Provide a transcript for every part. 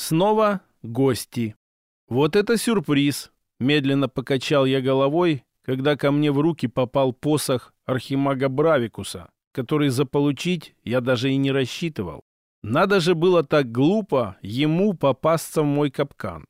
Снова гости. Вот это сюрприз. Медленно покачал я головой, когда ко мне в руки попал посох архимага Бравикуса, который заполучить я даже и не рассчитывал. Надо же было так глупо ему попасться в мой капкан.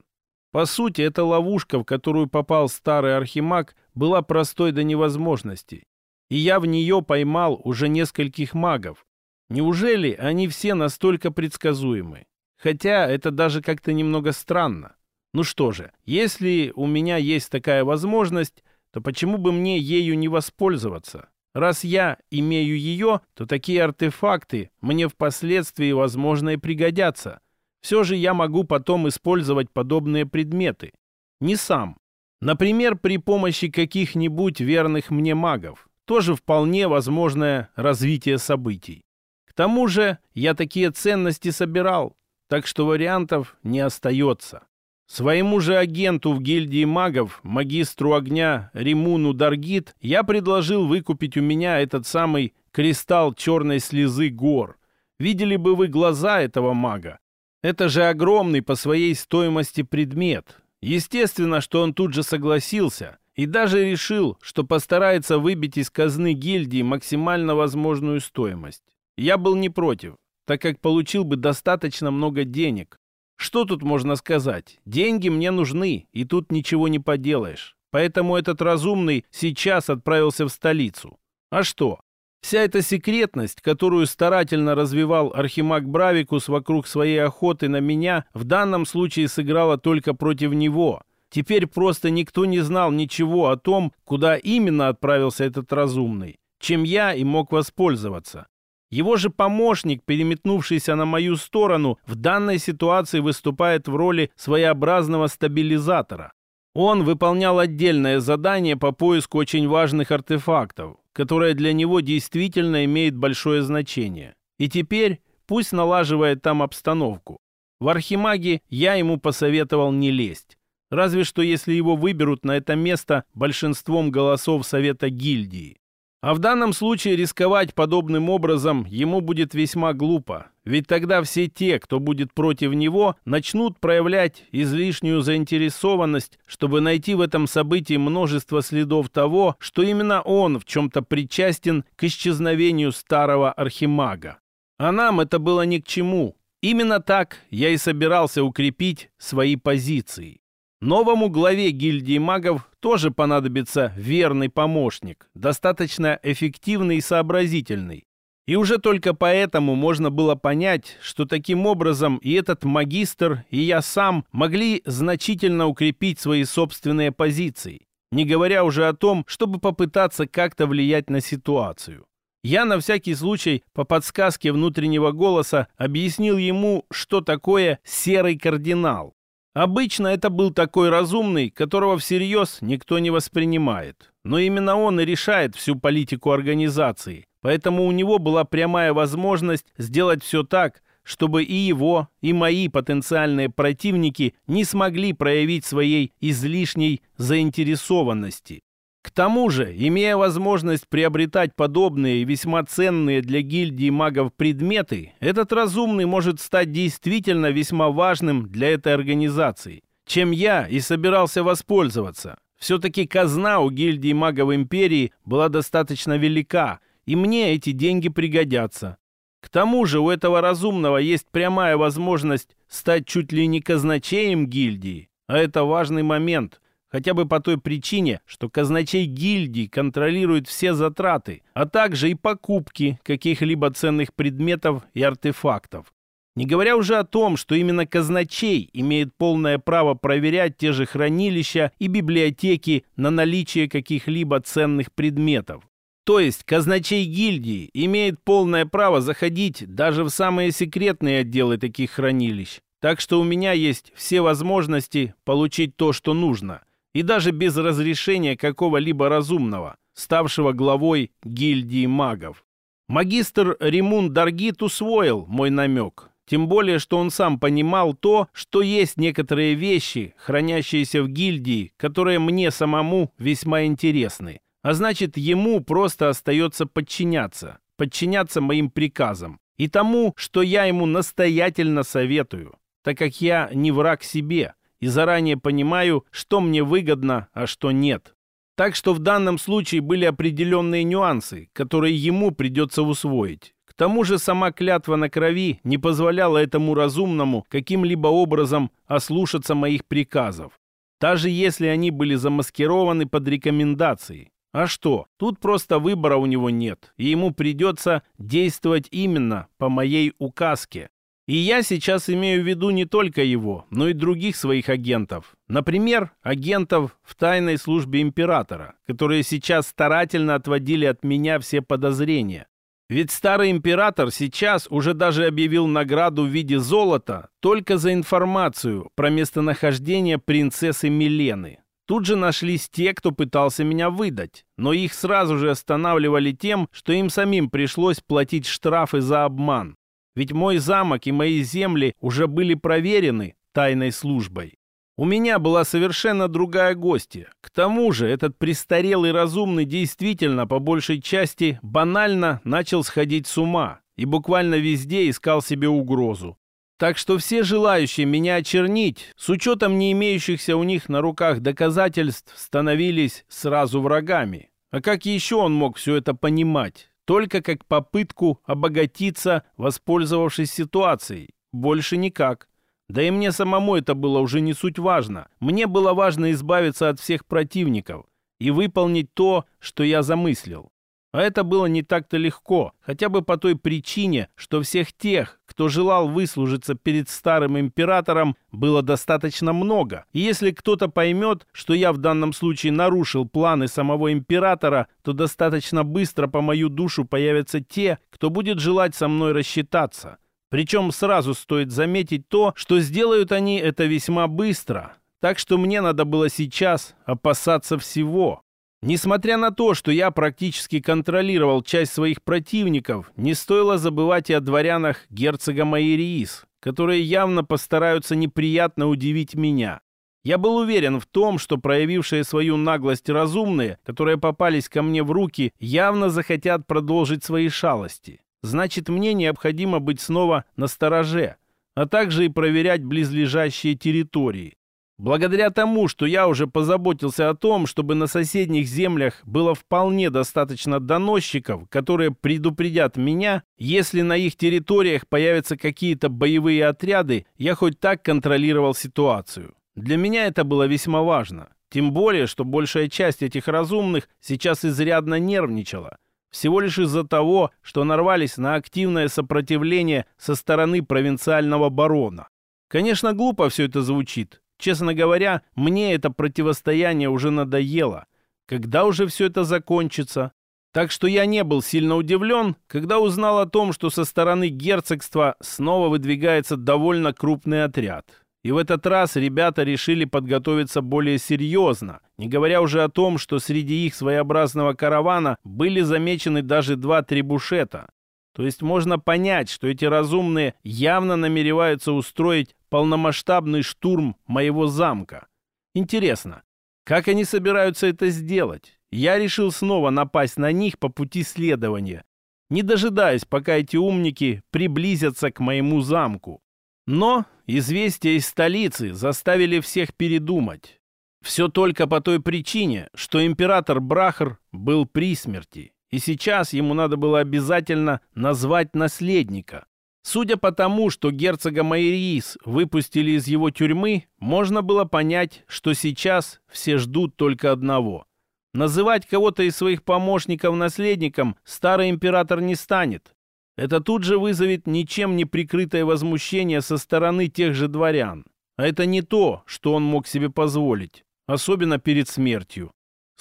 По сути, эта ловушка, в которую попал старый архимаг, была простой до невозможности. И я в нее поймал уже нескольких магов. Неужели они все настолько предсказуемы? Хотя это даже как-то немного странно. Ну что же, если у меня есть такая возможность, то почему бы мне ею не воспользоваться? Раз я имею ее, то такие артефакты мне впоследствии, возможно, и пригодятся. Все же я могу потом использовать подобные предметы. Не сам. Например, при помощи каких-нибудь верных мне магов. Тоже вполне возможное развитие событий. К тому же я такие ценности собирал, так что вариантов не остается. Своему же агенту в гильдии магов, магистру огня Римуну Даргит, я предложил выкупить у меня этот самый кристалл черной слезы гор. Видели бы вы глаза этого мага. Это же огромный по своей стоимости предмет. Естественно, что он тут же согласился и даже решил, что постарается выбить из казны гильдии максимально возможную стоимость. Я был не против, так как получил бы достаточно много денег, что тут можно сказать? Деньги мне нужны, и тут ничего не поделаешь. Поэтому этот разумный сейчас отправился в столицу. А что? Вся эта секретность, которую старательно развивал Архимаг Бравикус вокруг своей охоты на меня, в данном случае сыграла только против него. Теперь просто никто не знал ничего о том, куда именно отправился этот разумный, чем я и мог воспользоваться. Его же помощник, переметнувшийся на мою сторону, в данной ситуации выступает в роли своеобразного стабилизатора. Он выполнял отдельное задание по поиску очень важных артефактов, которое для него действительно имеет большое значение. И теперь пусть налаживает там обстановку. В Архимаге я ему посоветовал не лезть. Разве что если его выберут на это место большинством голосов Совета гильдии. А в данном случае рисковать подобным образом ему будет весьма глупо, ведь тогда все те, кто будет против него, начнут проявлять излишнюю заинтересованность, чтобы найти в этом событии множество следов того, что именно он в чем-то причастен к исчезновению старого архимага. А нам это было ни к чему. Именно так я и собирался укрепить свои позиции. Новому главе гильдии магов тоже понадобится верный помощник, достаточно эффективный и сообразительный. И уже только поэтому можно было понять, что таким образом и этот магистр, и я сам могли значительно укрепить свои собственные позиции, не говоря уже о том, чтобы попытаться как-то влиять на ситуацию. Я на всякий случай по подсказке внутреннего голоса объяснил ему, что такое серый кардинал, Обычно это был такой разумный, которого всерьез никто не воспринимает. Но именно он и решает всю политику организации. Поэтому у него была прямая возможность сделать все так, чтобы и его, и мои потенциальные противники не смогли проявить своей излишней заинтересованности. К тому же, имея возможность приобретать подобные и весьма ценные для гильдии магов предметы, этот разумный может стать действительно весьма важным для этой организации, чем я и собирался воспользоваться. Все-таки казна у гильдии магов империи была достаточно велика, и мне эти деньги пригодятся. К тому же у этого разумного есть прямая возможность стать чуть ли не казначеем гильдии, а это важный момент – Хотя бы по той причине, что казначей гильдии контролирует все затраты, а также и покупки каких-либо ценных предметов и артефактов. Не говоря уже о том, что именно казначей имеет полное право проверять те же хранилища и библиотеки на наличие каких-либо ценных предметов. То есть казначей гильдии имеет полное право заходить даже в самые секретные отделы таких хранилищ. Так что у меня есть все возможности получить то, что нужно – и даже без разрешения какого-либо разумного, ставшего главой гильдии магов. Магистр Римун Даргит усвоил мой намек, тем более, что он сам понимал то, что есть некоторые вещи, хранящиеся в гильдии, которые мне самому весьма интересны. А значит, ему просто остается подчиняться, подчиняться моим приказам и тому, что я ему настоятельно советую. так как я не враг себе и заранее понимаю, что мне выгодно, а что нет. Так что в данном случае были определенные нюансы, которые ему придется усвоить. К тому же сама клятва на крови не позволяла этому разумному каким-либо образом ослушаться моих приказов. Даже если они были замаскированы под рекомендации. А что? Тут просто выбора у него нет, и ему придется действовать именно по моей указке. И я сейчас имею в виду не только его, но и других своих агентов. Например, агентов в тайной службе императора, которые сейчас старательно отводили от меня все подозрения. Ведь старый император сейчас уже даже объявил награду в виде золота только за информацию про местонахождение принцессы Милены. Тут же нашлись те, кто пытался меня выдать, но их сразу же останавливали тем, что им самим пришлось платить штрафы за обман. Ведь мой замок и мои земли уже были проверены тайной службой. У меня была совершенно другая гостья. К тому же этот престарелый разумный действительно по большей части банально начал сходить с ума и буквально везде искал себе угрозу. Так что все желающие меня очернить, с учетом не имеющихся у них на руках доказательств, становились сразу врагами. А как еще он мог все это понимать? Только как попытку обогатиться, воспользовавшись ситуацией. Больше никак. Да и мне самому это было уже не суть важно. Мне было важно избавиться от всех противников и выполнить то, что я замыслил. А это было не так-то легко, хотя бы по той причине, что всех тех, кто желал выслужиться перед старым императором, было достаточно много. И если кто-то поймет, что я в данном случае нарушил планы самого императора, то достаточно быстро по мою душу появятся те, кто будет желать со мной рассчитаться. Причем сразу стоит заметить то, что сделают они это весьма быстро. Так что мне надо было сейчас опасаться всего. Несмотря на то, что я практически контролировал часть своих противников, не стоило забывать и о дворянах герцога Майериис, которые явно постараются неприятно удивить меня. Я был уверен в том, что проявившие свою наглость разумные, которые попались ко мне в руки, явно захотят продолжить свои шалости. Значит, мне необходимо быть снова на стороже, а также и проверять близлежащие территории. Благодаря тому, что я уже позаботился о том, чтобы на соседних землях было вполне достаточно доносчиков, которые предупредят меня, если на их территориях появятся какие-то боевые отряды, я хоть так контролировал ситуацию. Для меня это было весьма важно. Тем более, что большая часть этих разумных сейчас изрядно нервничала. Всего лишь из-за того, что нарвались на активное сопротивление со стороны провинциального барона. Конечно, глупо все это звучит, Честно говоря, мне это противостояние уже надоело. Когда уже все это закончится? Так что я не был сильно удивлен, когда узнал о том, что со стороны герцогства снова выдвигается довольно крупный отряд. И в этот раз ребята решили подготовиться более серьезно, не говоря уже о том, что среди их своеобразного каравана были замечены даже два трибушета. То есть можно понять, что эти разумные явно намереваются устроить полномасштабный штурм моего замка. Интересно, как они собираются это сделать? Я решил снова напасть на них по пути следования, не дожидаясь, пока эти умники приблизятся к моему замку. Но известия из столицы заставили всех передумать. Все только по той причине, что император Брахар был при смерти, и сейчас ему надо было обязательно назвать наследника. Судя по тому, что герцога Майрис выпустили из его тюрьмы, можно было понять, что сейчас все ждут только одного. Называть кого-то из своих помощников наследником старый император не станет. Это тут же вызовет ничем не прикрытое возмущение со стороны тех же дворян. А это не то, что он мог себе позволить, особенно перед смертью.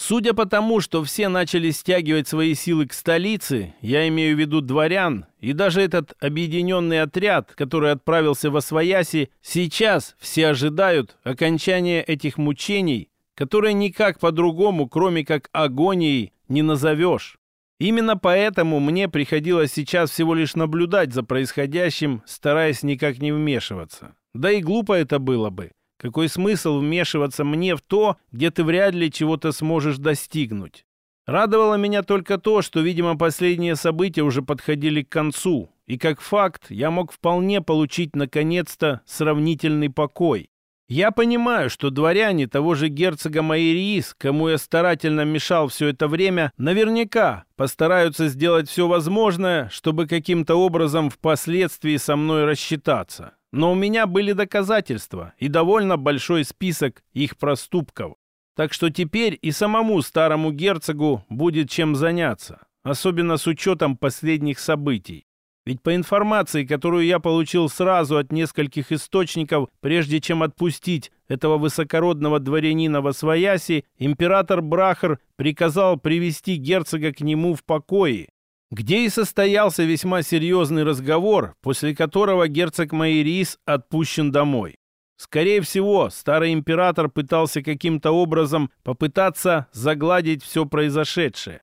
Судя по тому, что все начали стягивать свои силы к столице, я имею в виду дворян, и даже этот объединенный отряд, который отправился во Свояси, сейчас все ожидают окончания этих мучений, которые никак по-другому, кроме как агонией, не назовешь. Именно поэтому мне приходилось сейчас всего лишь наблюдать за происходящим, стараясь никак не вмешиваться. Да и глупо это было бы. Какой смысл вмешиваться мне в то, где ты вряд ли чего-то сможешь достигнуть? Радовало меня только то, что, видимо, последние события уже подходили к концу, И как факт, я мог вполне получить наконец-то сравнительный покой. Я понимаю, что дворяне того же герцога Майриис, кому я старательно мешал все это время, наверняка постараются сделать все возможное, чтобы каким-то образом впоследствии со мной рассчитаться. Но у меня были доказательства и довольно большой список их проступков. Так что теперь и самому старому герцогу будет чем заняться, особенно с учетом последних событий. Ведь по информации, которую я получил сразу от нескольких источников, прежде чем отпустить этого высокородного дворянина во свояси, император Брахар приказал привести герцога к нему в покое, где и состоялся весьма серьезный разговор, после которого герцог Майрис отпущен домой. Скорее всего, старый император пытался каким-то образом попытаться загладить все произошедшее.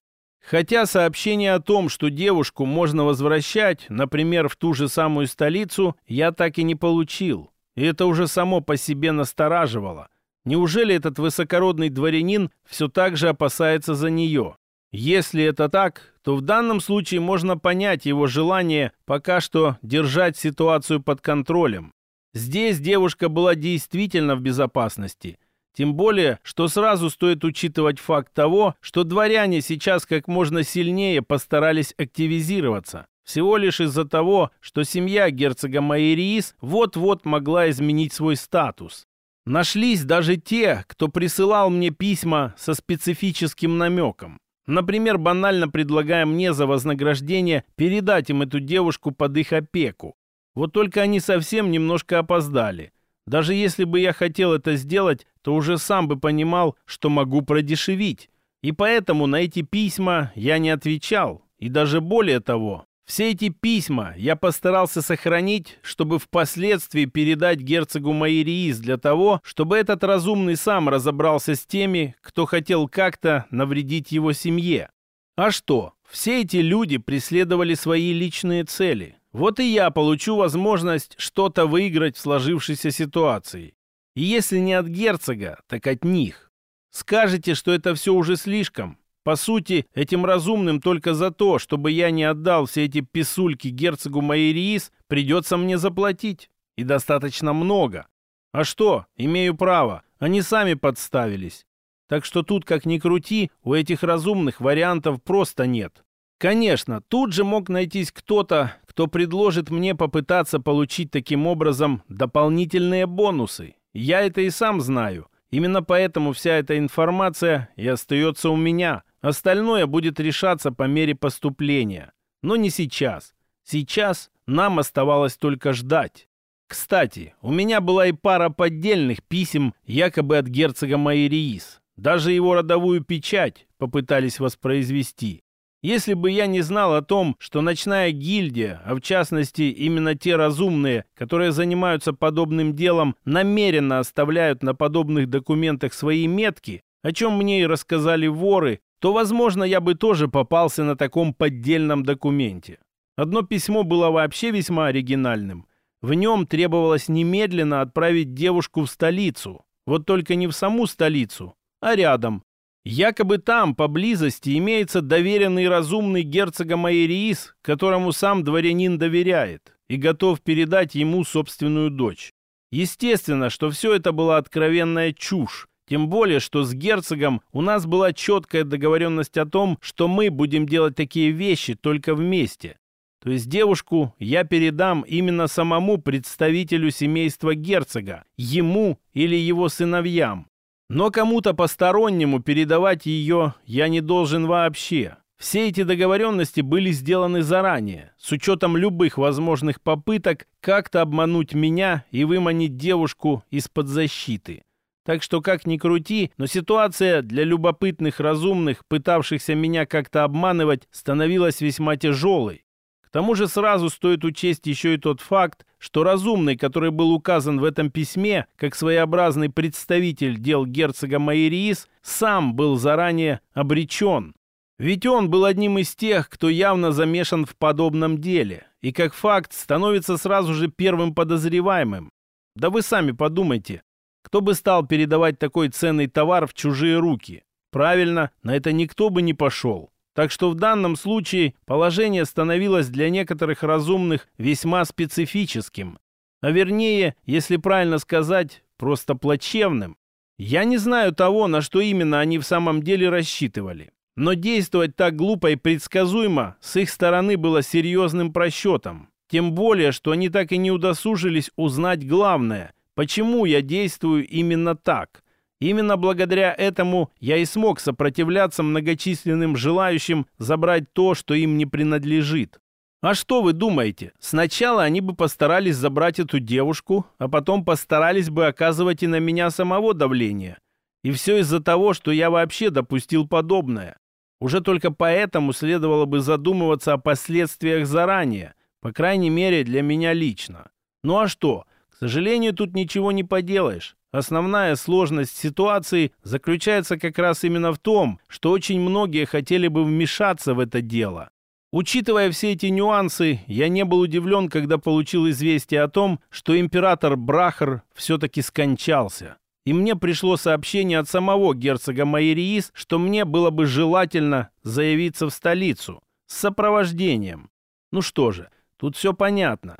Хотя сообщение о том, что девушку можно возвращать, например, в ту же самую столицу, я так и не получил. И это уже само по себе настораживало. Неужели этот высокородный дворянин все так же опасается за нее? Если это так, то в данном случае можно понять его желание пока что держать ситуацию под контролем. Здесь девушка была действительно в безопасности – тем более, что сразу стоит учитывать факт того, что дворяне сейчас как можно сильнее постарались активизироваться. Всего лишь из-за того, что семья герцога Майриис вот-вот могла изменить свой статус. Нашлись даже те, кто присылал мне письма со специфическим намеком. Например, банально предлагая мне за вознаграждение передать им эту девушку под их опеку. Вот только они совсем немножко опоздали. Даже если бы я хотел это сделать, то уже сам бы понимал, что могу продешевить. И поэтому на эти письма я не отвечал. И даже более того, все эти письма я постарался сохранить, чтобы впоследствии передать герцогу Майриис для того, чтобы этот разумный сам разобрался с теми, кто хотел как-то навредить его семье. А что? Все эти люди преследовали свои личные цели. Вот и я получу возможность что-то выиграть в сложившейся ситуации. И если не от герцога, так от них. Скажете, что это все уже слишком. По сути, этим разумным только за то, чтобы я не отдал все эти писульки герцогу Майриис, придется мне заплатить. И достаточно много. А что, имею право, они сами подставились. Так что тут, как ни крути, у этих разумных вариантов просто нет. Конечно, тут же мог найтись кто-то, кто предложит мне попытаться получить таким образом дополнительные бонусы. Я это и сам знаю. Именно поэтому вся эта информация и остается у меня. Остальное будет решаться по мере поступления. Но не сейчас. Сейчас нам оставалось только ждать. Кстати, у меня была и пара поддельных писем якобы от герцога Майриис. Даже его родовую печать попытались воспроизвести. Если бы я не знал о том, что ночная гильдия, а в частности именно те разумные, которые занимаются подобным делом, намеренно оставляют на подобных документах свои метки, о чем мне и рассказали воры, то, возможно, я бы тоже попался на таком поддельном документе. Одно письмо было вообще весьма оригинальным. В нем требовалось немедленно отправить девушку в столицу. Вот только не в саму столицу, а рядом, Якобы там, поблизости, имеется доверенный разумный герцога Майриис, которому сам дворянин доверяет и готов передать ему собственную дочь. Естественно, что все это была откровенная чушь, тем более, что с герцогом у нас была четкая договоренность о том, что мы будем делать такие вещи только вместе. То есть девушку я передам именно самому представителю семейства герцога, ему или его сыновьям. Но кому-то постороннему передавать ее я не должен вообще. Все эти договоренности были сделаны заранее, с учетом любых возможных попыток как-то обмануть меня и выманить девушку из-под защиты. Так что, как ни крути, но ситуация для любопытных разумных, пытавшихся меня как-то обманывать, становилась весьма тяжелой. К тому же сразу стоит учесть еще и тот факт, что разумный, который был указан в этом письме, как своеобразный представитель дел герцога Майриис, сам был заранее обречен. Ведь он был одним из тех, кто явно замешан в подобном деле, и как факт становится сразу же первым подозреваемым. Да вы сами подумайте, кто бы стал передавать такой ценный товар в чужие руки? Правильно, на это никто бы не пошел. Так что в данном случае положение становилось для некоторых разумных весьма специфическим. А вернее, если правильно сказать, просто плачевным. Я не знаю того, на что именно они в самом деле рассчитывали. Но действовать так глупо и предсказуемо с их стороны было серьезным просчетом. Тем более, что они так и не удосужились узнать главное, почему я действую именно так. Именно благодаря этому я и смог сопротивляться многочисленным желающим забрать то, что им не принадлежит. А что вы думаете? Сначала они бы постарались забрать эту девушку, а потом постарались бы оказывать и на меня самого давление. И все из-за того, что я вообще допустил подобное. Уже только поэтому следовало бы задумываться о последствиях заранее, по крайней мере для меня лично. Ну а что? К сожалению, тут ничего не поделаешь. Основная сложность ситуации заключается как раз именно в том, что очень многие хотели бы вмешаться в это дело. Учитывая все эти нюансы, я не был удивлен, когда получил известие о том, что император Брахар все-таки скончался и мне пришло сообщение от самого герцога Майериис, что мне было бы желательно заявиться в столицу с сопровождением. Ну что же, тут все понятно.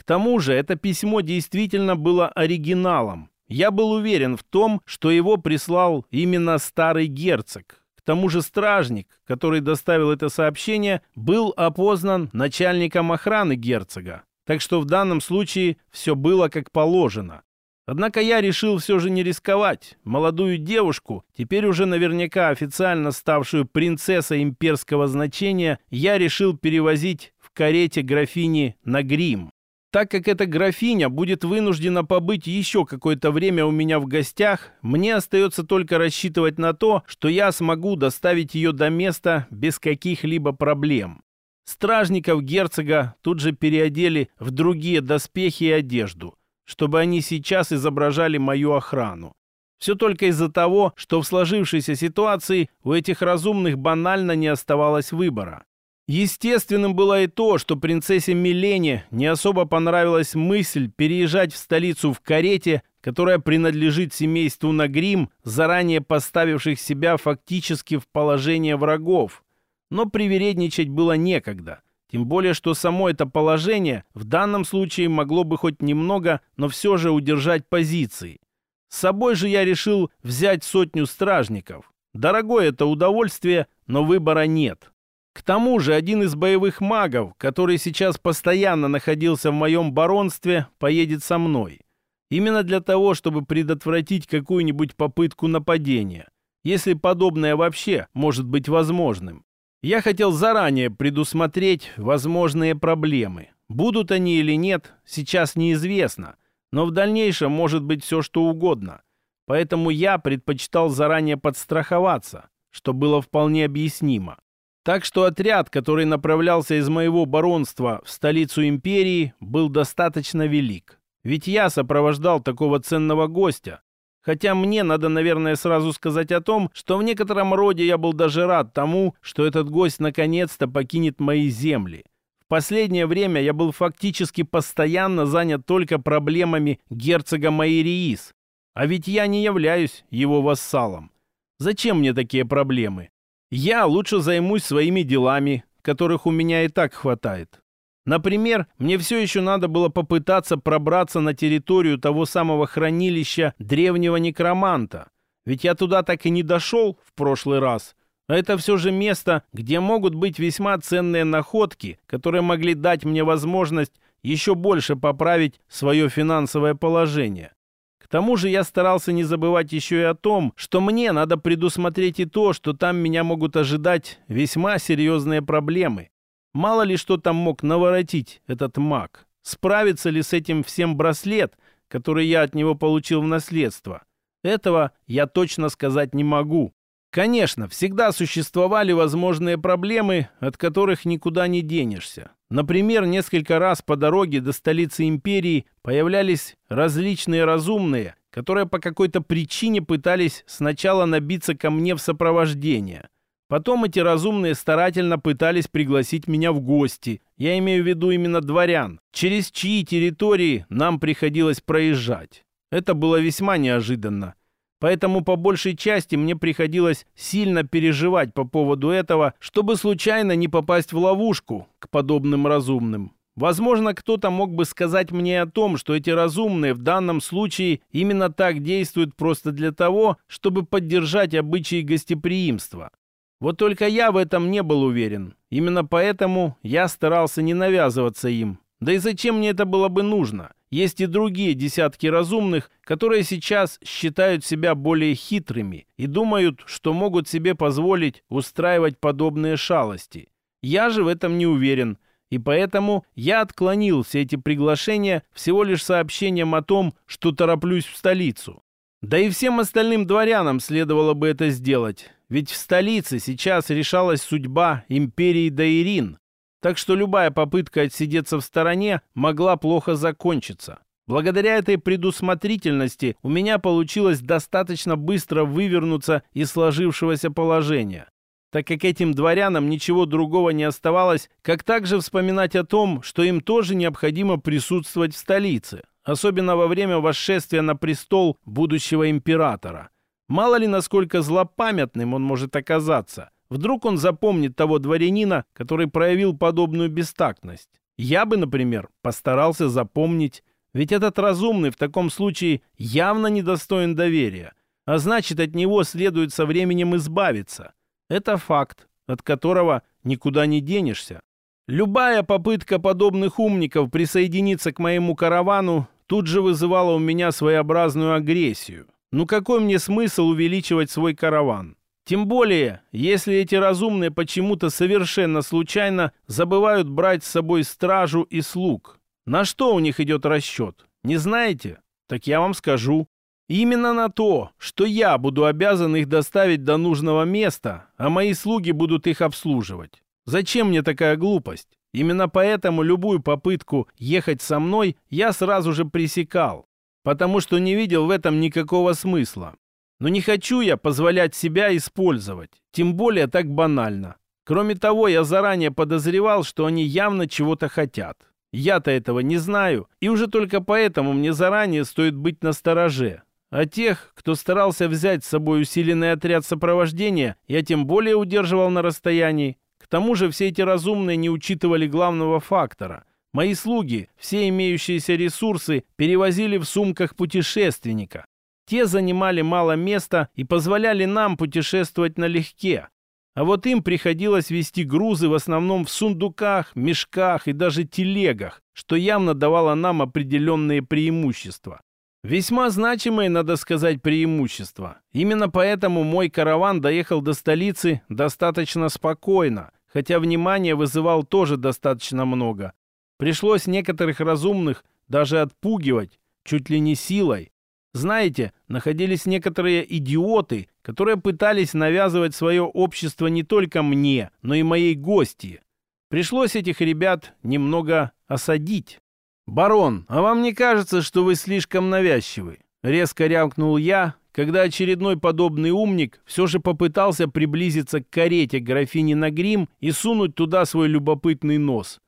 К тому же это письмо действительно было оригиналом. Я был уверен в том, что его прислал именно старый герцог. К тому же стражник, который доставил это сообщение, был опознан начальником охраны герцога. Так что в данном случае все было как положено. Однако я решил все же не рисковать. Молодую девушку, теперь уже наверняка официально ставшую принцессой имперского значения, я решил перевозить в карете графини на грим. Так как эта графиня будет вынуждена побыть еще какое-то время у меня в гостях, мне остается только рассчитывать на то, что я смогу доставить ее до места без каких-либо проблем. Стражников герцога тут же переодели в другие доспехи и одежду чтобы они сейчас изображали мою охрану. Все только из-за того, что в сложившейся ситуации у этих разумных банально не оставалось выбора. Естественным было и то, что принцессе Милене не особо понравилась мысль переезжать в столицу в карете, которая принадлежит семейству Нагрим, заранее поставивших себя фактически в положение врагов. Но привередничать было некогда – тем более, что само это положение в данном случае могло бы хоть немного, но все же удержать позиции. С собой же я решил взять сотню стражников. Дорогое это удовольствие, но выбора нет. К тому же один из боевых магов, который сейчас постоянно находился в моем баронстве, поедет со мной. Именно для того, чтобы предотвратить какую-нибудь попытку нападения, если подобное вообще может быть возможным. Я хотел заранее предусмотреть возможные проблемы. Будут они или нет, сейчас неизвестно. Но в дальнейшем может быть все что угодно. Поэтому я предпочитал заранее подстраховаться, что было вполне объяснимо. Так что отряд, который направлялся из моего баронства в столицу империи, был достаточно велик. Ведь я сопровождал такого ценного гостя, Хотя мне надо, наверное, сразу сказать о том, что в некотором роде я был даже рад тому, что этот гость наконец-то покинет мои земли. В последнее время я был фактически постоянно занят только проблемами герцога Майериис. А ведь я не являюсь его вассалом. Зачем мне такие проблемы? Я лучше займусь своими делами, которых у меня и так хватает. Например, мне все еще надо было попытаться пробраться на территорию того самого хранилища древнего некроманта. Ведь я туда так и не дошел в прошлый раз. А это все же место, где могут быть весьма ценные находки, которые могли дать мне возможность еще больше поправить свое финансовое положение. Тому же я старался не забывать еще и о том, что мне надо предусмотреть и то, что там меня могут ожидать весьма серьезные проблемы. Мало ли что там мог наворотить этот маг. Справится ли с этим всем браслет, который я от него получил в наследство? Этого я точно сказать не могу. Конечно, всегда существовали возможные проблемы, от которых никуда не денешься. Например, несколько раз по дороге до столицы империи появлялись различные разумные, которые по какой-то причине пытались сначала набиться ко мне в сопровождение – Потом эти разумные старательно пытались пригласить меня в гости. Я имею в виду именно дворян, через чьи территории нам приходилось проезжать. Это было весьма неожиданно. Поэтому по большей части мне приходилось сильно переживать по поводу этого, чтобы случайно не попасть в ловушку к подобным разумным. Возможно, кто-то мог бы сказать мне о том, что эти разумные в данном случае именно так действуют просто для того, чтобы поддержать обычаи гостеприимства. Вот только я в этом не был уверен. Именно поэтому я старался не навязываться им. Да и зачем мне это было бы нужно? Есть и другие десятки разумных, которые сейчас считают себя более хитрыми и думают, что могут себе позволить устраивать подобные шалости. Я же в этом не уверен, и поэтому я отклонил все эти приглашения всего лишь сообщением о том, что тороплюсь в столицу. Да и всем остальным дворянам следовало бы это сделать, ведь в столице сейчас решалась судьба империи Даирин, так что любая попытка отсидеться в стороне могла плохо закончиться. Благодаря этой предусмотрительности у меня получилось достаточно быстро вывернуться из сложившегося положения, так как этим дворянам ничего другого не оставалось, как также вспоминать о том, что им тоже необходимо присутствовать в столице, особенно во время восшествия на престол будущего императора. Мало ли, насколько злопамятным он может оказаться – Вдруг он запомнит того дворянина, который проявил подобную бестактность. Я бы, например, постарался запомнить, ведь этот разумный в таком случае явно недостоин доверия, а значит, от него следует со временем избавиться. Это факт, от которого никуда не денешься. Любая попытка подобных умников присоединиться к моему каравану тут же вызывала у меня своеобразную агрессию. Ну какой мне смысл увеличивать свой караван? Тем более, если эти разумные почему-то совершенно случайно забывают брать с собой стражу и слуг. На что у них идет расчет? Не знаете? Так я вам скажу. Именно на то, что я буду обязан их доставить до нужного места, а мои слуги будут их обслуживать. Зачем мне такая глупость? Именно поэтому любую попытку ехать со мной я сразу же пресекал, потому что не видел в этом никакого смысла. Но не хочу я позволять себя использовать, тем более так банально. Кроме того, я заранее подозревал, что они явно чего-то хотят. Я-то этого не знаю, и уже только поэтому мне заранее стоит быть настороже. А тех, кто старался взять с собой усиленный отряд сопровождения, я тем более удерживал на расстоянии. К тому же все эти разумные не учитывали главного фактора. Мои слуги все имеющиеся ресурсы перевозили в сумках путешественника, те занимали мало места и позволяли нам путешествовать налегке. А вот им приходилось вести грузы в основном в сундуках, мешках и даже телегах, что явно давало нам определенные преимущества. Весьма значимые, надо сказать, преимущества. Именно поэтому мой караван доехал до столицы достаточно спокойно, хотя внимание вызывал тоже достаточно много. Пришлось некоторых разумных даже отпугивать, чуть ли не силой, знаете, находились некоторые идиоты, которые пытались навязывать свое общество не только мне, но и моей гости. Пришлось этих ребят немного осадить. «Барон, а вам не кажется, что вы слишком навязчивы?» Резко рявкнул я, когда очередной подобный умник все же попытался приблизиться к карете графини Нагрим и сунуть туда свой любопытный нос.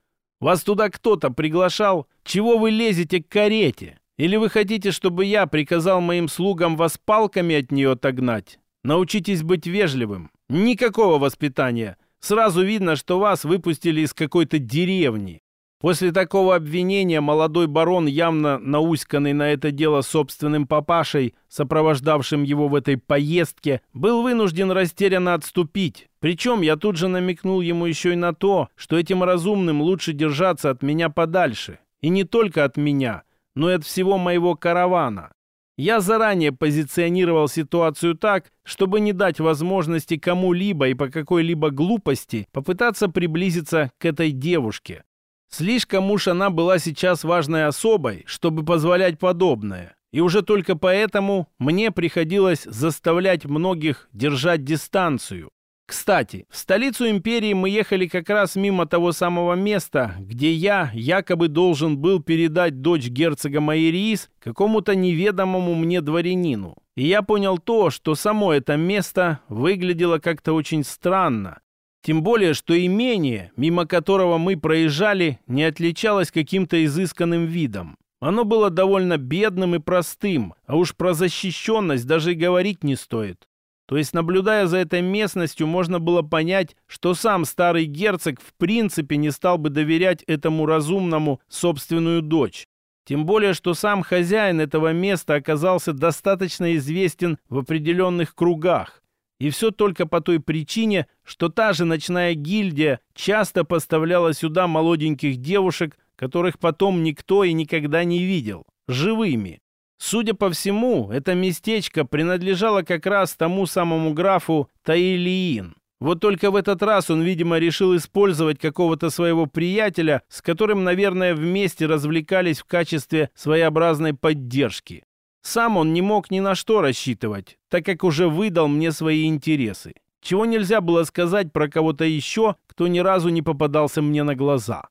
«Вас туда кто-то приглашал? Чего вы лезете к карете?» Или вы хотите, чтобы я приказал моим слугам вас палками от нее отогнать? Научитесь быть вежливым. Никакого воспитания. Сразу видно, что вас выпустили из какой-то деревни. После такого обвинения молодой барон, явно науськанный на это дело собственным папашей, сопровождавшим его в этой поездке, был вынужден растерянно отступить. Причем я тут же намекнул ему еще и на то, что этим разумным лучше держаться от меня подальше. И не только от меня – но и от всего моего каравана. Я заранее позиционировал ситуацию так, чтобы не дать возможности кому-либо и по какой-либо глупости попытаться приблизиться к этой девушке. Слишком уж она была сейчас важной особой, чтобы позволять подобное. И уже только поэтому мне приходилось заставлять многих держать дистанцию. Кстати, в столицу империи мы ехали как раз мимо того самого места, где я якобы должен был передать дочь герцога Майериис какому-то неведомому мне дворянину. И я понял то, что само это место выглядело как-то очень странно. Тем более, что имение, мимо которого мы проезжали, не отличалось каким-то изысканным видом. Оно было довольно бедным и простым, а уж про защищенность даже и говорить не стоит. То есть, наблюдая за этой местностью, можно было понять, что сам старый герцог в принципе не стал бы доверять этому разумному собственную дочь. Тем более, что сам хозяин этого места оказался достаточно известен в определенных кругах. И все только по той причине, что та же ночная гильдия часто поставляла сюда молоденьких девушек, которых потом никто и никогда не видел, живыми. Судя по всему, это местечко принадлежало как раз тому самому графу Таилиин. Вот только в этот раз он, видимо, решил использовать какого-то своего приятеля, с которым, наверное, вместе развлекались в качестве своеобразной поддержки. Сам он не мог ни на что рассчитывать, так как уже выдал мне свои интересы. Чего нельзя было сказать про кого-то еще, кто ни разу не попадался мне на глаза.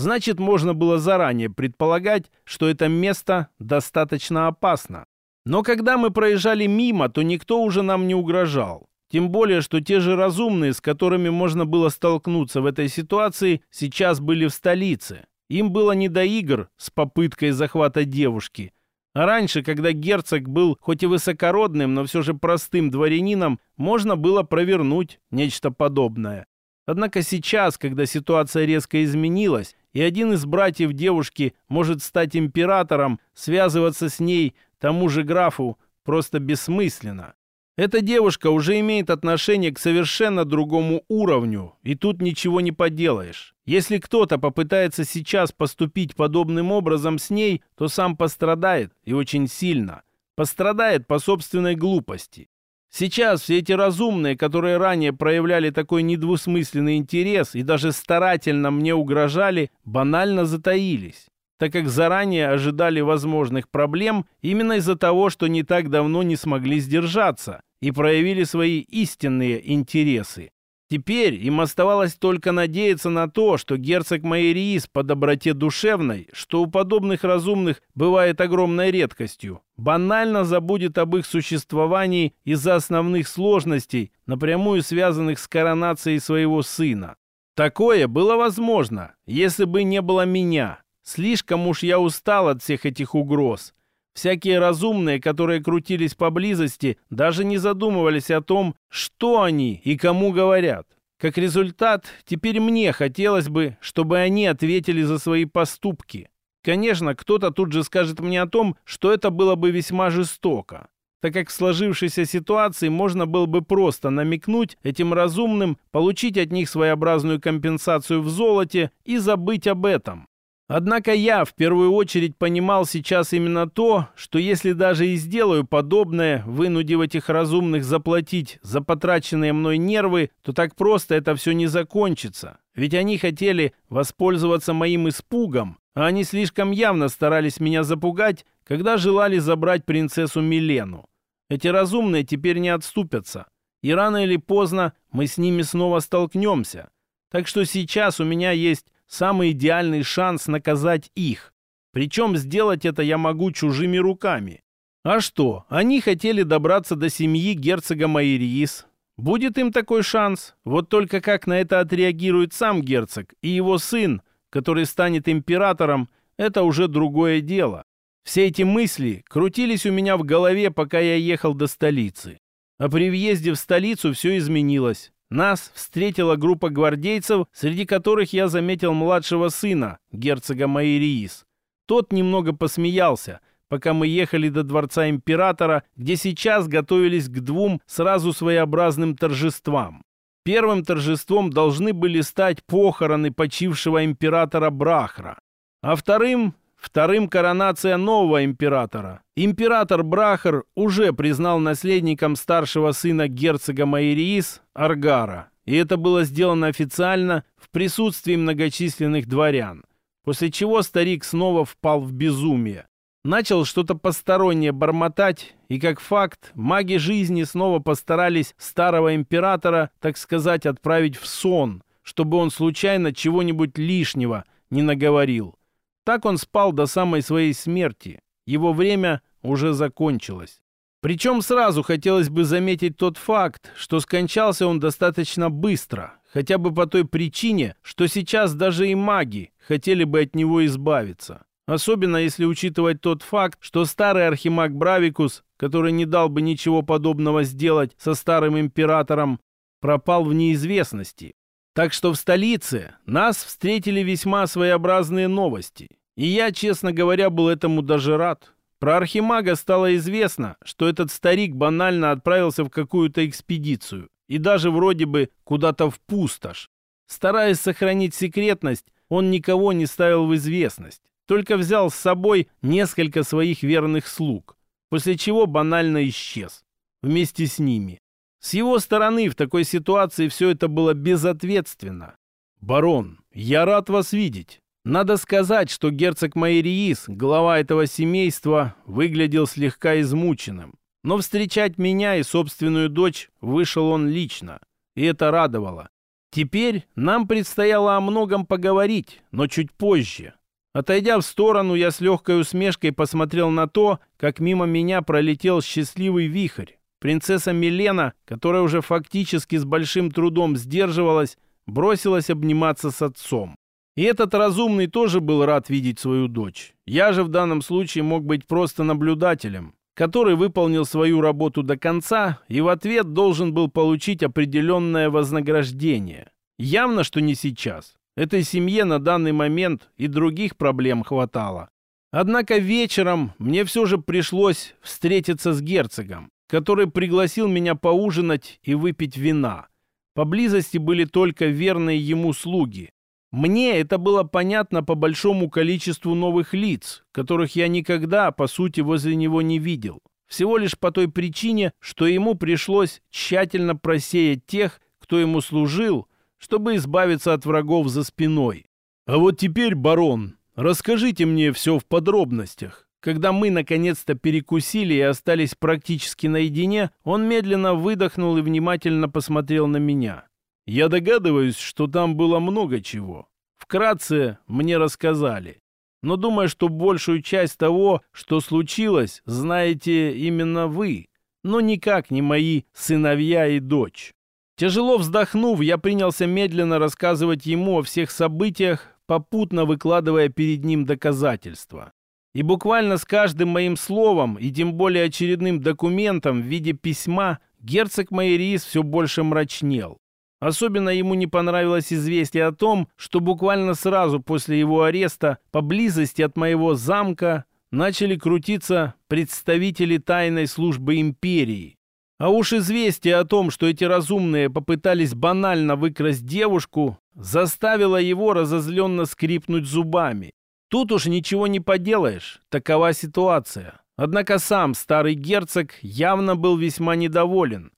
Значит, можно было заранее предполагать, что это место достаточно опасно. Но когда мы проезжали мимо, то никто уже нам не угрожал. Тем более, что те же разумные, с которыми можно было столкнуться в этой ситуации, сейчас были в столице. Им было не до игр с попыткой захвата девушки. А раньше, когда герцог был хоть и высокородным, но все же простым дворянином, можно было провернуть нечто подобное. Однако сейчас, когда ситуация резко изменилась, и один из братьев девушки может стать императором, связываться с ней, тому же графу, просто бессмысленно. Эта девушка уже имеет отношение к совершенно другому уровню, и тут ничего не поделаешь. Если кто-то попытается сейчас поступить подобным образом с ней, то сам пострадает, и очень сильно. Пострадает по собственной глупости. Сейчас все эти разумные, которые ранее проявляли такой недвусмысленный интерес и даже старательно мне угрожали, банально затаились так как заранее ожидали возможных проблем именно из-за того, что не так давно не смогли сдержаться и проявили свои истинные интересы. Теперь им оставалось только надеяться на то, что герцог Майериис по доброте душевной, что у подобных разумных бывает огромной редкостью, банально забудет об их существовании из-за основных сложностей, напрямую связанных с коронацией своего сына. Такое было возможно, если бы не было меня, Слишком уж я устал от всех этих угроз. Всякие разумные, которые крутились поблизости, даже не задумывались о том, что они и кому говорят. Как результат, теперь мне хотелось бы, чтобы они ответили за свои поступки. Конечно, кто-то тут же скажет мне о том, что это было бы весьма жестоко, так как в сложившейся ситуации можно было бы просто намекнуть этим разумным, получить от них своеобразную компенсацию в золоте и забыть об этом. Однако я в первую очередь понимал сейчас именно то, что если даже и сделаю подобное, вынудив этих разумных заплатить за потраченные мной нервы, то так просто это все не закончится. Ведь они хотели воспользоваться моим испугом, а они слишком явно старались меня запугать, когда желали забрать принцессу Милену. Эти разумные теперь не отступятся, и рано или поздно мы с ними снова столкнемся. Так что сейчас у меня есть самый идеальный шанс наказать их. Причем сделать это я могу чужими руками. А что, они хотели добраться до семьи герцога Майриис. Будет им такой шанс? Вот только как на это отреагирует сам герцог и его сын, который станет императором, это уже другое дело. Все эти мысли крутились у меня в голове, пока я ехал до столицы. А при въезде в столицу все изменилось. Нас встретила группа гвардейцев, среди которых я заметил младшего сына, герцога Майриис. Тот немного посмеялся, пока мы ехали до дворца императора, где сейчас готовились к двум сразу своеобразным торжествам. Первым торжеством должны были стать похороны почившего императора Брахра, а вторым Вторым коронация нового императора. Император Брахар уже признал наследником старшего сына герцога Майриис Аргара. И это было сделано официально в присутствии многочисленных дворян. После чего старик снова впал в безумие. Начал что-то постороннее бормотать, и как факт, маги жизни снова постарались старого императора, так сказать, отправить в сон, чтобы он случайно чего-нибудь лишнего не наговорил. Так он спал до самой своей смерти. Его время уже закончилось. Причем сразу хотелось бы заметить тот факт, что скончался он достаточно быстро, хотя бы по той причине, что сейчас даже и маги хотели бы от него избавиться. Особенно если учитывать тот факт, что старый архимаг Бравикус, который не дал бы ничего подобного сделать со старым императором, пропал в неизвестности. Так что в столице нас встретили весьма своеобразные новости. И я, честно говоря, был этому даже рад. Про Архимага стало известно, что этот старик банально отправился в какую-то экспедицию. И даже вроде бы куда-то в пустошь. Стараясь сохранить секретность, он никого не ставил в известность только взял с собой несколько своих верных слуг, после чего банально исчез вместе с ними. С его стороны в такой ситуации все это было безответственно. «Барон, я рад вас видеть. Надо сказать, что герцог Майриис, глава этого семейства, выглядел слегка измученным. Но встречать меня и собственную дочь вышел он лично, и это радовало. Теперь нам предстояло о многом поговорить, но чуть позже, Отойдя в сторону, я с легкой усмешкой посмотрел на то, как мимо меня пролетел счастливый вихрь. Принцесса Милена, которая уже фактически с большим трудом сдерживалась, бросилась обниматься с отцом. И этот разумный тоже был рад видеть свою дочь. Я же в данном случае мог быть просто наблюдателем, который выполнил свою работу до конца и в ответ должен был получить определенное вознаграждение. Явно, что не сейчас. Этой семье на данный момент и других проблем хватало. Однако вечером мне все же пришлось встретиться с герцогом, который пригласил меня поужинать и выпить вина. Поблизости были только верные ему слуги. Мне это было понятно по большому количеству новых лиц, которых я никогда, по сути, возле него не видел. Всего лишь по той причине, что ему пришлось тщательно просеять тех, кто ему служил, чтобы избавиться от врагов за спиной. А вот теперь, барон, расскажите мне все в подробностях. Когда мы наконец-то перекусили и остались практически наедине, он медленно выдохнул и внимательно посмотрел на меня. Я догадываюсь, что там было много чего. Вкратце мне рассказали. Но думаю, что большую часть того, что случилось, знаете именно вы, но никак не мои сыновья и дочь. Тяжело вздохнув, я принялся медленно рассказывать ему о всех событиях, попутно выкладывая перед ним доказательства. И буквально с каждым моим словом, и тем более очередным документом в виде письма, герцог Майерис все больше мрачнел. Особенно ему не понравилось известие о том, что буквально сразу после его ареста, поблизости от моего замка, начали крутиться представители тайной службы империи, а уж известие о том, что эти разумные попытались банально выкрасть девушку, заставило его разозленно скрипнуть зубами. Тут уж ничего не поделаешь, такова ситуация. Однако сам старый герцог явно был весьма недоволен.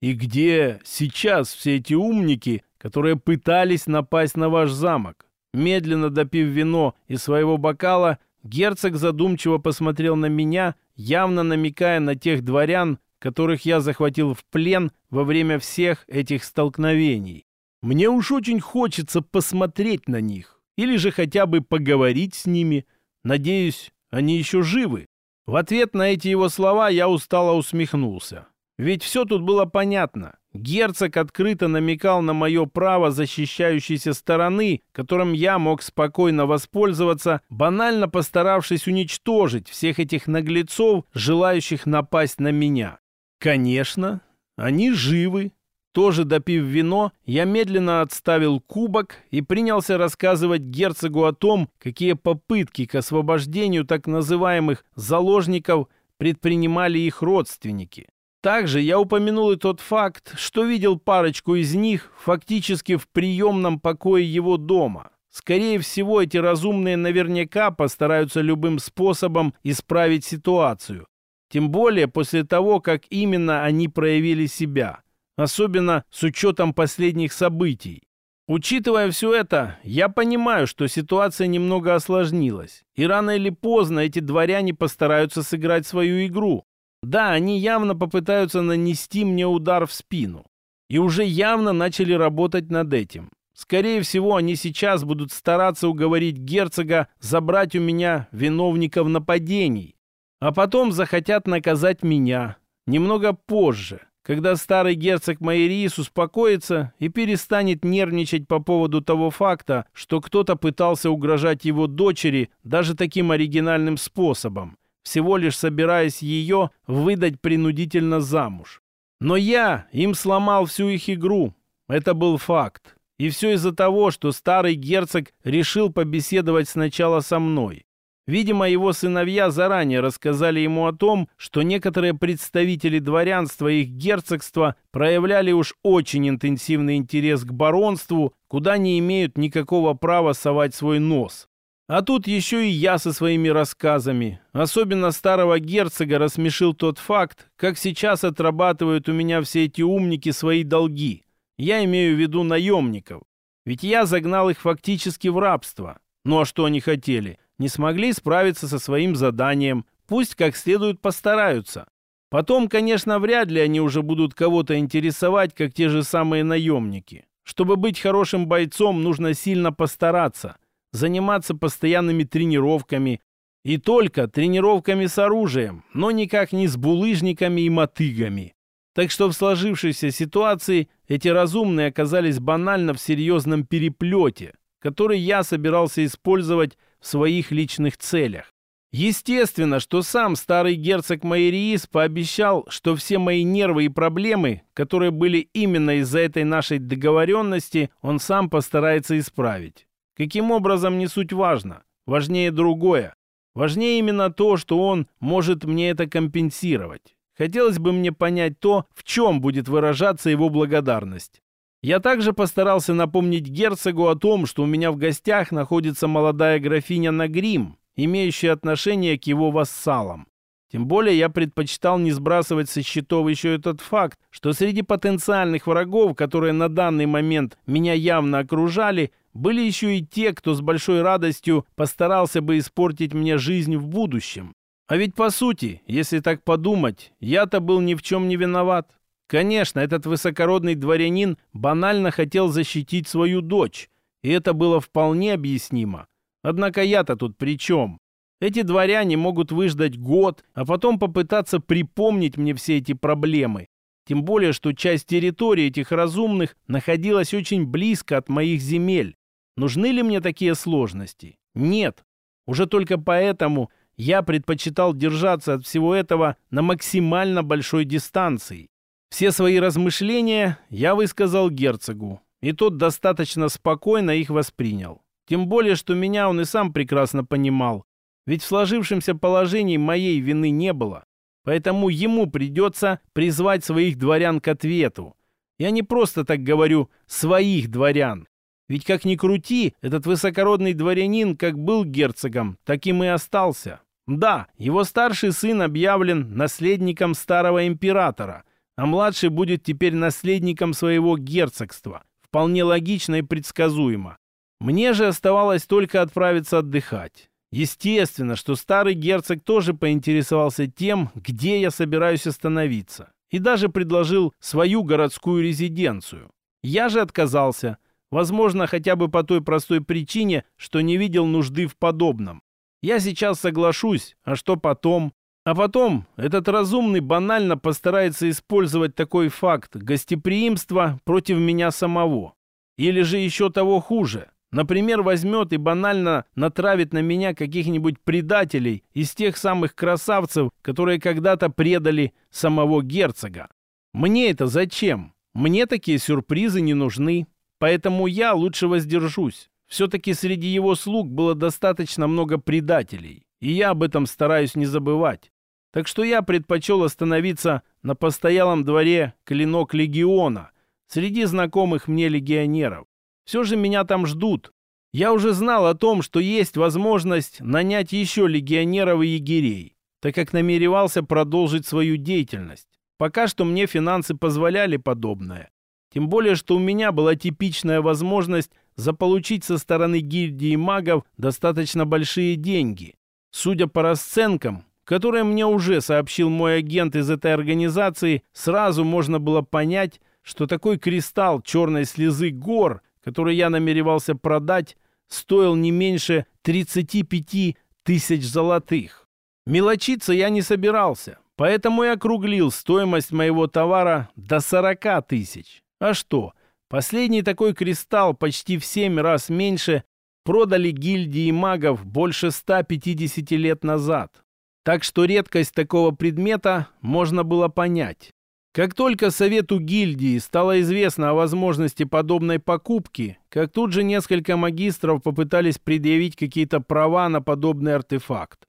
И где сейчас все эти умники, которые пытались напасть на ваш замок? Медленно допив вино из своего бокала, герцог задумчиво посмотрел на меня, явно намекая на тех дворян, которых я захватил в плен во время всех этих столкновений. Мне уж очень хочется посмотреть на них, или же хотя бы поговорить с ними. Надеюсь, они еще живы. В ответ на эти его слова я устало усмехнулся. Ведь все тут было понятно. Герцог открыто намекал на мое право защищающейся стороны, которым я мог спокойно воспользоваться, банально постаравшись уничтожить всех этих наглецов, желающих напасть на меня. Конечно, они живы. Тоже допив вино, я медленно отставил кубок и принялся рассказывать герцогу о том, какие попытки к освобождению так называемых заложников предпринимали их родственники. Также я упомянул и тот факт, что видел парочку из них фактически в приемном покое его дома. Скорее всего, эти разумные наверняка постараются любым способом исправить ситуацию, тем более после того, как именно они проявили себя. Особенно с учетом последних событий. Учитывая все это, я понимаю, что ситуация немного осложнилась. И рано или поздно эти дворяне постараются сыграть свою игру. Да, они явно попытаются нанести мне удар в спину. И уже явно начали работать над этим. Скорее всего, они сейчас будут стараться уговорить герцога забрать у меня виновников нападений, а потом захотят наказать меня немного позже, когда старый герцог Майриис успокоится и перестанет нервничать по поводу того факта, что кто-то пытался угрожать его дочери даже таким оригинальным способом, всего лишь собираясь ее выдать принудительно замуж. Но я им сломал всю их игру. Это был факт. И все из-за того, что старый герцог решил побеседовать сначала со мной. Видимо, его сыновья заранее рассказали ему о том, что некоторые представители дворянства их герцогства проявляли уж очень интенсивный интерес к баронству, куда не имеют никакого права совать свой нос. А тут еще и я со своими рассказами. Особенно старого герцога рассмешил тот факт, как сейчас отрабатывают у меня все эти умники свои долги. Я имею в виду наемников. Ведь я загнал их фактически в рабство. Ну а что они хотели? Не смогли справиться со своим заданием, пусть как следует постараются. Потом, конечно, вряд ли они уже будут кого-то интересовать, как те же самые наемники. Чтобы быть хорошим бойцом, нужно сильно постараться, заниматься постоянными тренировками, и только тренировками с оружием, но никак не с булыжниками и мотыгами. Так что в сложившейся ситуации эти разумные оказались банально в серьезном переплете, который я собирался использовать своих личных целях. Естественно, что сам старый герцог Майриис пообещал, что все мои нервы и проблемы, которые были именно из-за этой нашей договоренности, он сам постарается исправить. Каким образом, не суть важно. Важнее другое. Важнее именно то, что он может мне это компенсировать. Хотелось бы мне понять то, в чем будет выражаться его благодарность. Я также постарался напомнить герцогу о том, что у меня в гостях находится молодая графиня Нагрим, имеющая отношение к его вассалам. Тем более я предпочитал не сбрасывать со счетов еще этот факт, что среди потенциальных врагов, которые на данный момент меня явно окружали, были еще и те, кто с большой радостью постарался бы испортить мне жизнь в будущем. А ведь по сути, если так подумать, я-то был ни в чем не виноват. Конечно, этот высокородный дворянин банально хотел защитить свою дочь, и это было вполне объяснимо. Однако я-то тут при чем? Эти дворяне могут выждать год, а потом попытаться припомнить мне все эти проблемы. Тем более, что часть территории этих разумных находилась очень близко от моих земель. Нужны ли мне такие сложности? Нет. Уже только поэтому я предпочитал держаться от всего этого на максимально большой дистанции. Все свои размышления я высказал герцогу, и тот достаточно спокойно их воспринял. Тем более, что меня он и сам прекрасно понимал, ведь в сложившемся положении моей вины не было. Поэтому ему придется призвать своих дворян к ответу. Я не просто так говорю «своих дворян». Ведь как ни крути, этот высокородный дворянин как был герцогом, таким и остался. Да, его старший сын объявлен наследником старого императора – а младший будет теперь наследником своего герцогства. Вполне логично и предсказуемо. Мне же оставалось только отправиться отдыхать. Естественно, что старый герцог тоже поинтересовался тем, где я собираюсь остановиться, и даже предложил свою городскую резиденцию. Я же отказался, возможно, хотя бы по той простой причине, что не видел нужды в подобном. Я сейчас соглашусь, а что потом? А потом этот разумный банально постарается использовать такой факт гостеприимства против меня самого. Или же еще того хуже. Например, возьмет и банально натравит на меня каких-нибудь предателей из тех самых красавцев, которые когда-то предали самого герцога. Мне это зачем? Мне такие сюрпризы не нужны. Поэтому я лучше воздержусь. Все-таки среди его слуг было достаточно много предателей. И я об этом стараюсь не забывать. Так что я предпочел остановиться на постоялом дворе «Клинок легиона» среди знакомых мне легионеров. Все же меня там ждут. Я уже знал о том, что есть возможность нанять еще легионеров и егерей, так как намеревался продолжить свою деятельность. Пока что мне финансы позволяли подобное. Тем более, что у меня была типичная возможность заполучить со стороны гильдии магов достаточно большие деньги. Судя по расценкам, которое мне уже сообщил мой агент из этой организации, сразу можно было понять, что такой кристалл черной слезы гор, который я намеревался продать, стоил не меньше 35 тысяч золотых. Мелочиться я не собирался, Поэтому и округлил стоимость моего товара до 40 тысяч. А что, последний такой кристалл почти в 7 раз меньше продали гильдии магов больше 150 лет назад. Так что редкость такого предмета можно было понять. Как только совету гильдии стало известно о возможности подобной покупки, как тут же несколько магистров попытались предъявить какие-то права на подобный артефакт.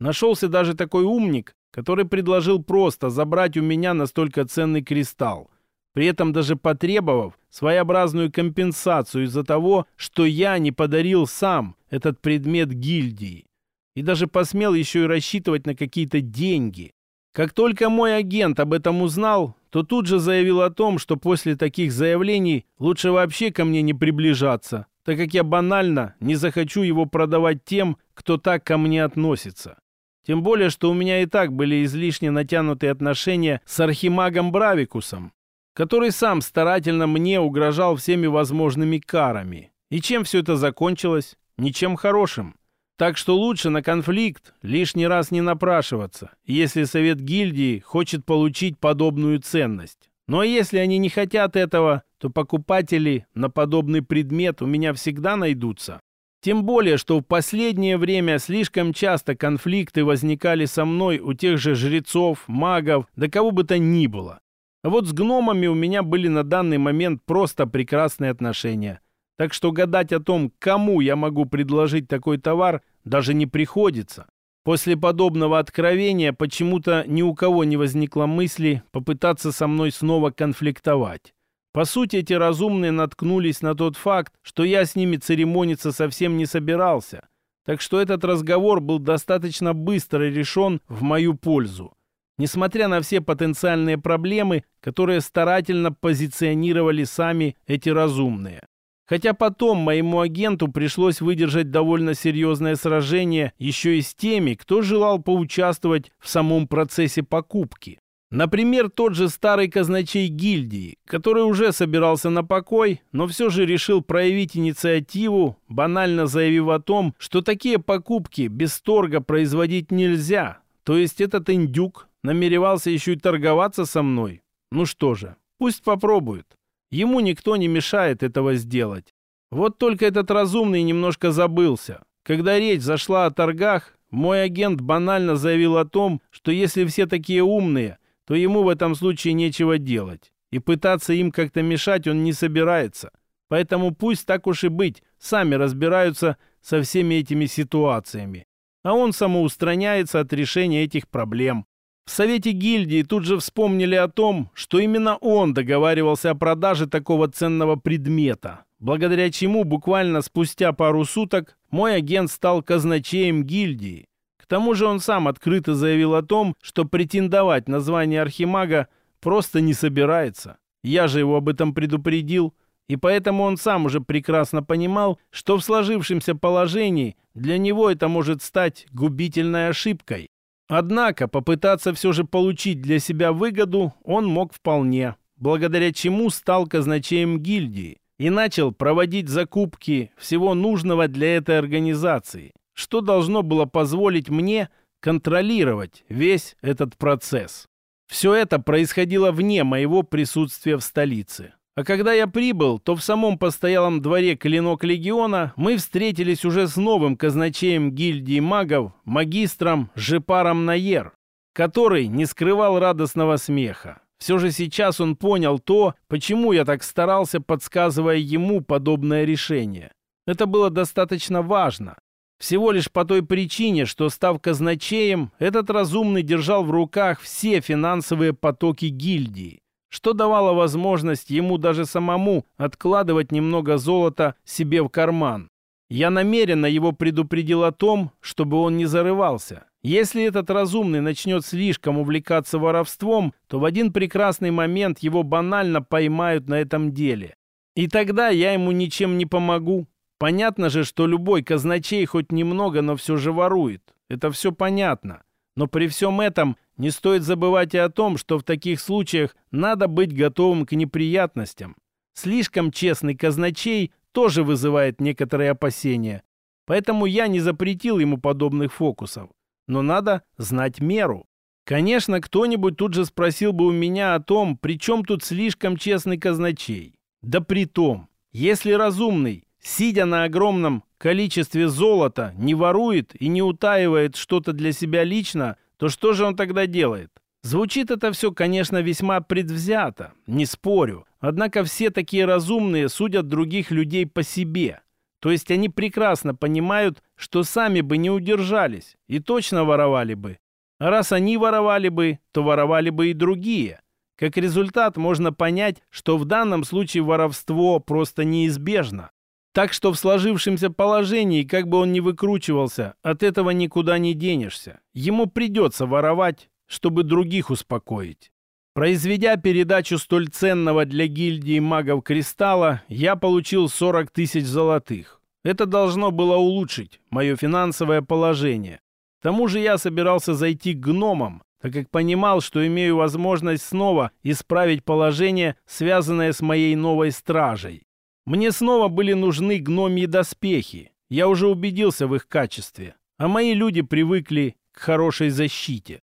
Нашелся даже такой умник, который предложил просто забрать у меня настолько ценный кристалл, при этом даже потребовав своеобразную компенсацию из-за того, что я не подарил сам этот предмет гильдии. И даже посмел еще и рассчитывать на какие-то деньги. Как только мой агент об этом узнал, то тут же заявил о том, что после таких заявлений лучше вообще ко мне не приближаться, так как я банально не захочу его продавать тем, кто так ко мне относится. Тем более, что у меня и так были излишне натянутые отношения с архимагом Бравикусом, который сам старательно мне угрожал всеми возможными карами. И чем все это закончилось? Ничем хорошим. Так что лучше на конфликт лишний раз не напрашиваться, если совет гильдии хочет получить подобную ценность. Но если они не хотят этого, то покупатели на подобный предмет у меня всегда найдутся. Тем более, что в последнее время слишком часто конфликты возникали со мной у тех же жрецов, магов, да кого бы то ни было. А вот с гномами у меня были на данный момент просто прекрасные отношения. Так что гадать о том, кому я могу предложить такой товар, даже не приходится. После подобного откровения почему-то ни у кого не возникло мысли попытаться со мной снова конфликтовать. По сути, эти разумные наткнулись на тот факт, что я с ними церемониться совсем не собирался. Так что этот разговор был достаточно быстро решен в мою пользу. Несмотря на все потенциальные проблемы, которые старательно позиционировали сами эти разумные. Хотя потом моему агенту пришлось выдержать довольно серьезное сражение еще и с теми, кто желал поучаствовать в самом процессе покупки. Например, тот же старый казначей гильдии, который уже собирался на покой, но все же решил проявить инициативу, банально заявив о том, что такие покупки без торга производить нельзя. То есть этот индюк намеревался еще и торговаться со мной. Ну что же, пусть попробует. Ему никто не мешает этого сделать. Вот только этот разумный немножко забылся. Когда речь зашла о торгах, мой агент банально заявил о том, что если все такие умные, то ему в этом случае нечего делать. И пытаться им как-то мешать он не собирается. Поэтому пусть так уж и быть, сами разбираются со всеми этими ситуациями. А он самоустраняется от решения этих проблем. В Совете гильдии тут же вспомнили о том, что именно он договаривался о продаже такого ценного предмета, благодаря чему буквально спустя пару суток мой агент стал казначеем гильдии. К тому же он сам открыто заявил о том, что претендовать на звание архимага просто не собирается. Я же его об этом предупредил, и поэтому он сам уже прекрасно понимал, что в сложившемся положении для него это может стать губительной ошибкой. Однако попытаться все же получить для себя выгоду он мог вполне, благодаря чему стал казначеем гильдии и начал проводить закупки всего нужного для этой организации, что должно было позволить мне контролировать весь этот процесс. Все это происходило вне моего присутствия в столице. А когда я прибыл, то в самом постоялом дворе Клинок Легиона мы встретились уже с новым казначеем гильдии магов, магистром Жепаром Наер, который не скрывал радостного смеха. Все же сейчас он понял то, почему я так старался, подсказывая ему подобное решение. Это было достаточно важно. Всего лишь по той причине, что, став казначеем, этот разумный держал в руках все финансовые потоки гильдии что давало возможность ему даже самому откладывать немного золота себе в карман. Я намеренно его предупредил о том, чтобы он не зарывался. Если этот разумный начнет слишком увлекаться воровством, то в один прекрасный момент его банально поймают на этом деле. И тогда я ему ничем не помогу. Понятно же, что любой казначей хоть немного, но все же ворует. Это все понятно. Но при всем этом не стоит забывать и о том, что в таких случаях надо быть готовым к неприятностям. Слишком честный казначей тоже вызывает некоторые опасения. Поэтому я не запретил ему подобных фокусов. Но надо знать меру. Конечно, кто-нибудь тут же спросил бы у меня о том, при чем тут слишком честный казначей. Да при том, если разумный, сидя на огромном количестве золота, не ворует и не утаивает что-то для себя лично, то что же он тогда делает? Звучит это все, конечно, весьма предвзято, не спорю. Однако все такие разумные судят других людей по себе. То есть они прекрасно понимают, что сами бы не удержались и точно воровали бы. А раз они воровали бы, то воровали бы и другие. Как результат можно понять, что в данном случае воровство просто неизбежно. Так что в сложившемся положении, как бы он ни выкручивался, от этого никуда не денешься. Ему придется воровать, чтобы других успокоить. Произведя передачу столь ценного для гильдии магов кристалла, я получил 40 тысяч золотых. Это должно было улучшить мое финансовое положение. К тому же я собирался зайти к гномам, так как понимал, что имею возможность снова исправить положение, связанное с моей новой стражей. Мне снова были нужны гномьи доспехи. Я уже убедился в их качестве, а мои люди привыкли к хорошей защите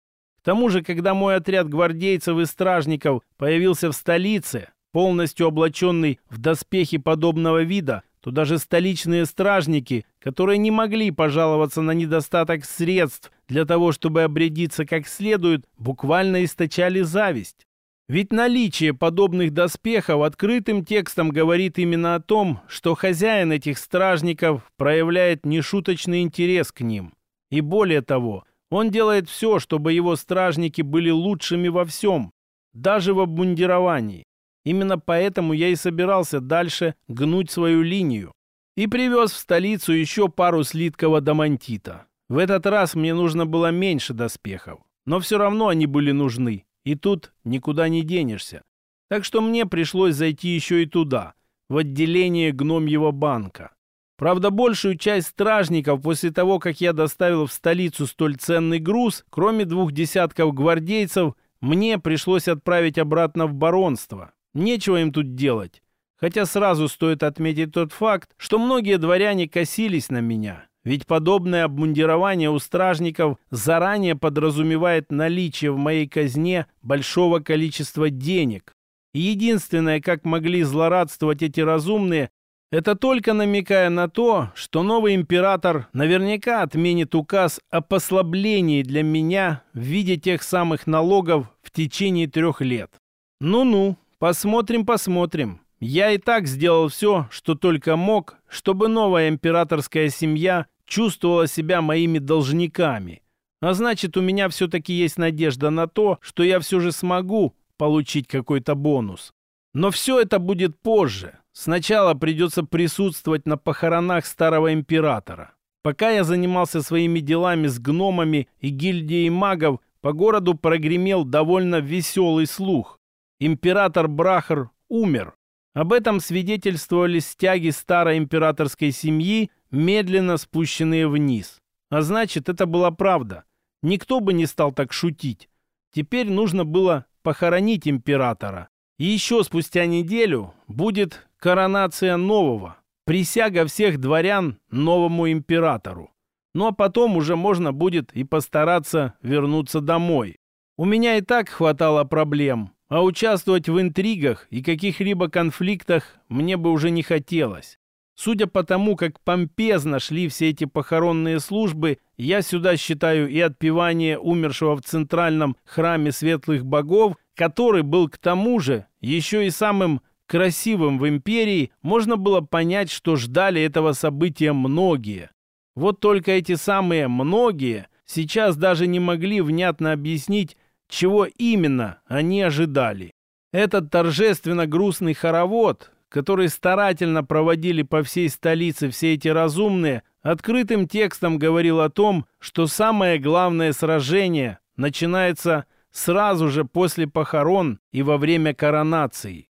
тому же, когда мой отряд гвардейцев и стражников появился в столице, полностью облаченный в доспехи подобного вида, то даже столичные стражники, которые не могли пожаловаться на недостаток средств для того, чтобы обрядиться как следует, буквально источали зависть. Ведь наличие подобных доспехов открытым текстом говорит именно о том, что хозяин этих стражников проявляет нешуточный интерес к ним. И более того, он делает все, чтобы его стражники были лучшими во всем, даже в обмундировании. Именно поэтому я и собирался дальше гнуть свою линию. И привез в столицу еще пару слитков адамантита. В этот раз мне нужно было меньше доспехов. Но все равно они были нужны. И тут никуда не денешься. Так что мне пришлось зайти еще и туда, в отделение гномьего банка. Правда, большую часть стражников после того, как я доставил в столицу столь ценный груз, кроме двух десятков гвардейцев, мне пришлось отправить обратно в баронство. Нечего им тут делать. Хотя сразу стоит отметить тот факт, что многие дворяне косились на меня. Ведь подобное обмундирование у стражников заранее подразумевает наличие в моей казне большого количества денег. И единственное, как могли злорадствовать эти разумные, это только намекая на то, что новый император наверняка отменит указ о послаблении для меня в виде тех самых налогов в течение трех лет. Ну-ну, посмотрим-посмотрим. Я и так сделал все, что только мог, чтобы новая императорская семья чувствовала себя моими должниками. А значит, у меня все-таки есть надежда на то, что я все же смогу получить какой-то бонус. Но все это будет позже. Сначала придется присутствовать на похоронах старого императора. Пока я занимался своими делами с гномами и гильдией магов, по городу прогремел довольно веселый слух. Император Брахар умер. Об этом свидетельствовали стяги старой императорской семьи, медленно спущенные вниз. А значит, это была правда. Никто бы не стал так шутить. Теперь нужно было похоронить императора. И еще спустя неделю будет коронация нового, присяга всех дворян новому императору. Ну а потом уже можно будет и постараться вернуться домой. У меня и так хватало проблем, а участвовать в интригах и каких-либо конфликтах мне бы уже не хотелось. Судя по тому, как помпезно шли все эти похоронные службы, я сюда считаю и отпевание умершего в центральном храме светлых богов, который был к тому же еще и самым красивым в империи, можно было понять, что ждали этого события многие. Вот только эти самые «многие» сейчас даже не могли внятно объяснить, чего именно они ожидали. Этот торжественно грустный хоровод, который старательно проводили по всей столице все эти разумные, открытым текстом говорил о том, что самое главное сражение начинается сразу же после похорон и во время коронации.